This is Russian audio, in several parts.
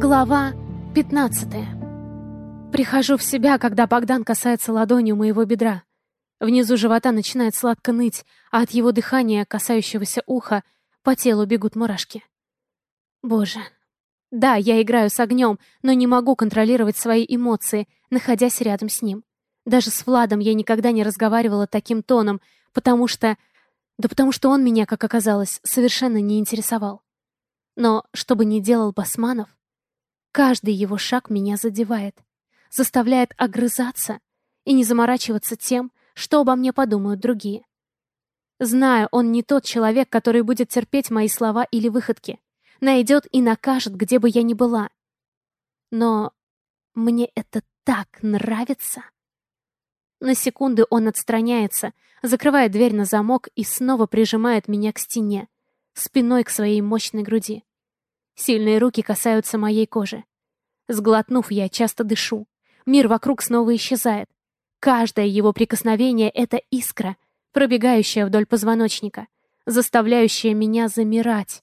Глава 15 Прихожу в себя, когда Богдан касается ладонью моего бедра. Внизу живота начинает сладко ныть, а от его дыхания, касающегося уха, по телу бегут мурашки. Боже. Да, я играю с огнем, но не могу контролировать свои эмоции, находясь рядом с ним. Даже с Владом я никогда не разговаривала таким тоном, потому что... Да потому что он меня, как оказалось, совершенно не интересовал. Но что бы ни делал Басманов, каждый его шаг меня задевает, заставляет огрызаться и не заморачиваться тем, что обо мне подумают другие. Знаю, он не тот человек, который будет терпеть мои слова или выходки, найдет и накажет, где бы я ни была. Но мне это так нравится. На секунду он отстраняется, закрывает дверь на замок и снова прижимает меня к стене, спиной к своей мощной груди. Сильные руки касаются моей кожи. Сглотнув, я часто дышу. Мир вокруг снова исчезает. Каждое его прикосновение — это искра, пробегающая вдоль позвоночника, заставляющая меня замирать.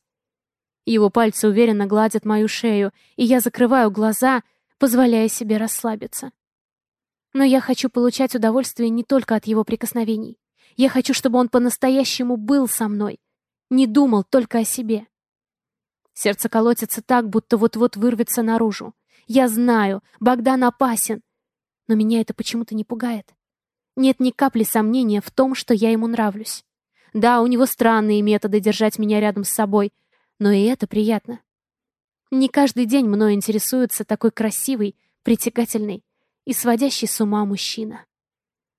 Его пальцы уверенно гладят мою шею, и я закрываю глаза, позволяя себе расслабиться. Но я хочу получать удовольствие не только от его прикосновений. Я хочу, чтобы он по-настоящему был со мной, не думал только о себе. Сердце колотится так, будто вот-вот вырвется наружу. Я знаю, Богдан опасен, но меня это почему-то не пугает. Нет ни капли сомнения в том, что я ему нравлюсь. Да, у него странные методы держать меня рядом с собой, но и это приятно. Не каждый день мной интересуется такой красивый, притягательный и сводящий с ума мужчина.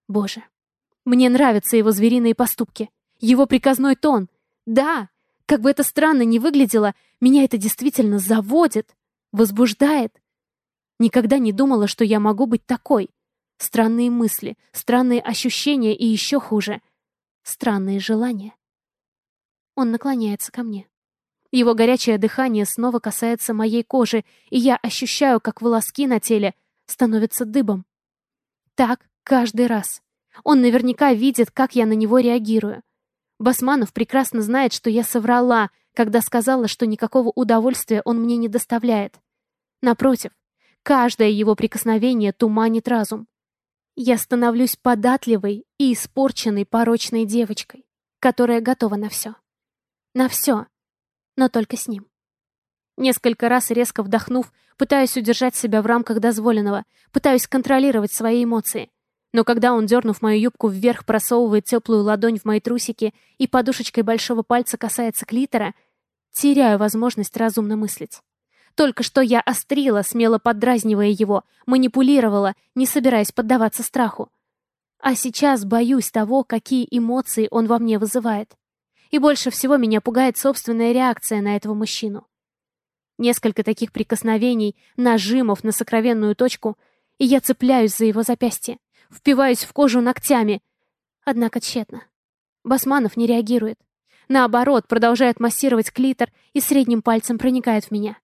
Боже, мне нравятся его звериные поступки, его приказной тон. Да, как бы это странно ни выглядело, меня это действительно заводит, возбуждает. Никогда не думала, что я могу быть такой. Странные мысли, странные ощущения и еще хуже — странные желания. Он наклоняется ко мне. Его горячее дыхание снова касается моей кожи, и я ощущаю, как волоски на теле становятся дыбом. Так каждый раз. Он наверняка видит, как я на него реагирую. Басманов прекрасно знает, что я соврала, когда сказала, что никакого удовольствия он мне не доставляет. Напротив, Каждое его прикосновение туманит разум. Я становлюсь податливой и испорченной порочной девочкой, которая готова на все. На все, но только с ним. Несколько раз резко вдохнув, пытаюсь удержать себя в рамках дозволенного, пытаюсь контролировать свои эмоции. Но когда он, дернув мою юбку вверх, просовывает теплую ладонь в мои трусики и подушечкой большого пальца касается клитора, теряю возможность разумно мыслить. Только что я острила, смело поддразнивая его, манипулировала, не собираясь поддаваться страху. А сейчас боюсь того, какие эмоции он во мне вызывает. И больше всего меня пугает собственная реакция на этого мужчину. Несколько таких прикосновений, нажимов на сокровенную точку, и я цепляюсь за его запястье, впиваюсь в кожу ногтями. Однако тщетно. Басманов не реагирует. Наоборот, продолжает массировать клитор и средним пальцем проникает в меня.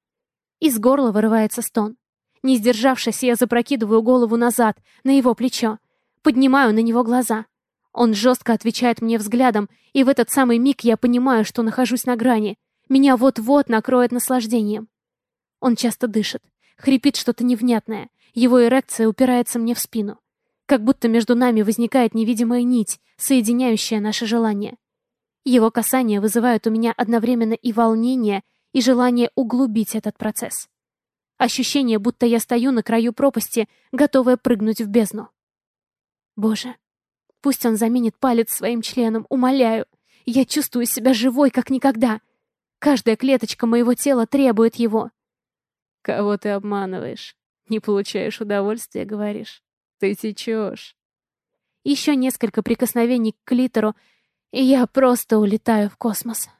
Из горла вырывается стон. Не сдержавшись, я запрокидываю голову назад, на его плечо. Поднимаю на него глаза. Он жестко отвечает мне взглядом, и в этот самый миг я понимаю, что нахожусь на грани. Меня вот-вот накроет наслаждением. Он часто дышит, хрипит что-то невнятное. Его эрекция упирается мне в спину. Как будто между нами возникает невидимая нить, соединяющая наши желания. Его касания вызывают у меня одновременно и волнение, и желание углубить этот процесс. Ощущение, будто я стою на краю пропасти, готовая прыгнуть в бездну. Боже, пусть он заменит палец своим членом, умоляю. Я чувствую себя живой, как никогда. Каждая клеточка моего тела требует его. Кого ты обманываешь? Не получаешь удовольствия, говоришь? Ты течешь. Еще несколько прикосновений к клитору, и я просто улетаю в космос.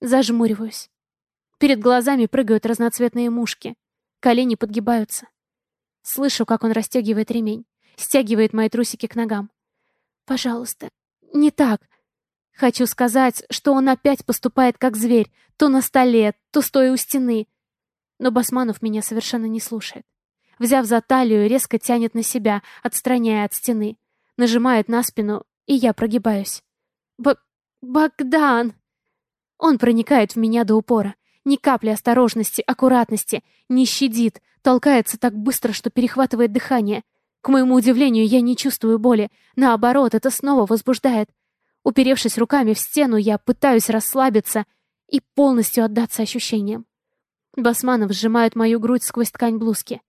Зажмуриваюсь. Перед глазами прыгают разноцветные мушки. Колени подгибаются. Слышу, как он расстегивает ремень, стягивает мои трусики к ногам. Пожалуйста, не так. Хочу сказать, что он опять поступает как зверь, то на столе, то стоя у стены. Но Басманов меня совершенно не слушает. Взяв за талию, резко тянет на себя, отстраняя от стены. Нажимает на спину, и я прогибаюсь. Б Богдан! Он проникает в меня до упора. Ни капли осторожности, аккуратности, не щадит, толкается так быстро, что перехватывает дыхание. К моему удивлению, я не чувствую боли. Наоборот, это снова возбуждает. Уперевшись руками в стену, я пытаюсь расслабиться и полностью отдаться ощущениям. Басманов сжимает мою грудь сквозь ткань блузки.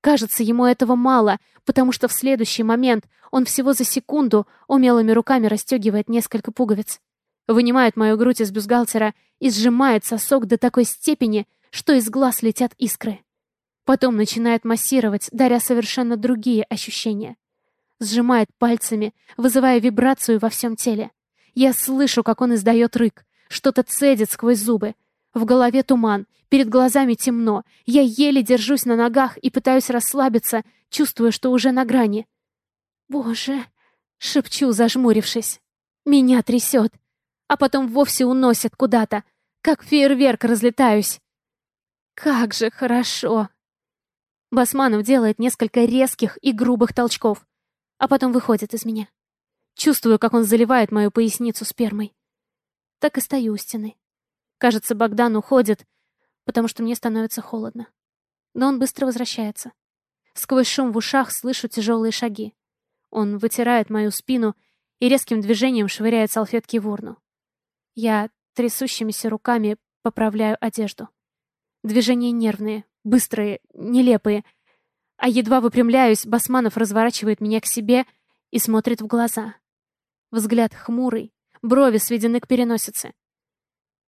Кажется, ему этого мало, потому что в следующий момент он всего за секунду умелыми руками расстегивает несколько пуговиц. Вынимает мою грудь из бюстгальтера и сжимает сосок до такой степени, что из глаз летят искры. Потом начинает массировать, даря совершенно другие ощущения. Сжимает пальцами, вызывая вибрацию во всем теле. Я слышу, как он издает рык, что-то цедит сквозь зубы. В голове туман, перед глазами темно. Я еле держусь на ногах и пытаюсь расслабиться, чувствуя, что уже на грани. «Боже!» — шепчу, зажмурившись. «Меня трясет!» а потом вовсе уносят куда-то, как фейерверк разлетаюсь. Как же хорошо! Басманов делает несколько резких и грубых толчков, а потом выходит из меня. Чувствую, как он заливает мою поясницу спермой. Так и стою у стены. Кажется, Богдан уходит, потому что мне становится холодно. Но он быстро возвращается. Сквозь шум в ушах слышу тяжелые шаги. Он вытирает мою спину и резким движением швыряет салфетки в урну. Я трясущимися руками поправляю одежду. Движения нервные, быстрые, нелепые. А едва выпрямляюсь, Басманов разворачивает меня к себе и смотрит в глаза. Взгляд хмурый, брови сведены к переносице.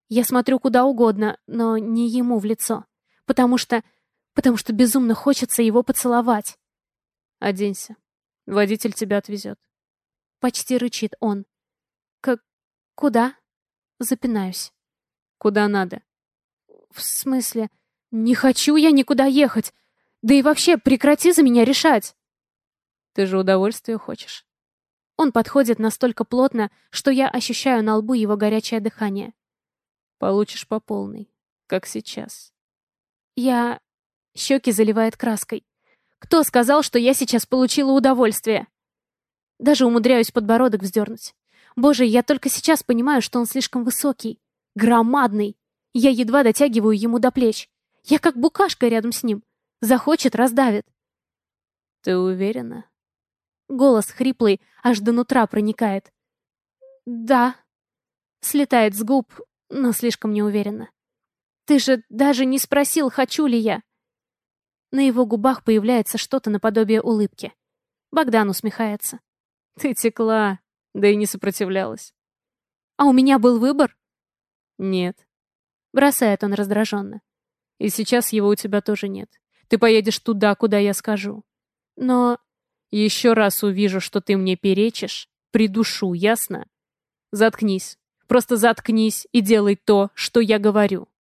Я смотрю куда угодно, но не ему в лицо, потому что... потому что безумно хочется его поцеловать. «Оденься. Водитель тебя отвезет». Почти рычит он. «К... куда?» Запинаюсь. Куда надо? В смысле? Не хочу я никуда ехать. Да и вообще, прекрати за меня решать. Ты же удовольствие хочешь. Он подходит настолько плотно, что я ощущаю на лбу его горячее дыхание. Получишь по полной, как сейчас. Я... Щеки заливает краской. Кто сказал, что я сейчас получила удовольствие? Даже умудряюсь подбородок вздернуть. Боже, я только сейчас понимаю, что он слишком высокий. Громадный. Я едва дотягиваю ему до плеч. Я как букашка рядом с ним. Захочет, раздавит. Ты уверена? Голос хриплый, аж до нутра проникает. Да. Слетает с губ, но слишком неуверенно. Ты же даже не спросил, хочу ли я. На его губах появляется что-то наподобие улыбки. Богдан усмехается. Ты текла, да и не сопротивлялась. А у меня был выбор? Нет. Бросает он раздраженно. И сейчас его у тебя тоже нет. Ты поедешь туда, куда я скажу. Но... Еще раз увижу, что ты мне перечишь, придушу, ясно? Заткнись. Просто заткнись и делай то, что я говорю.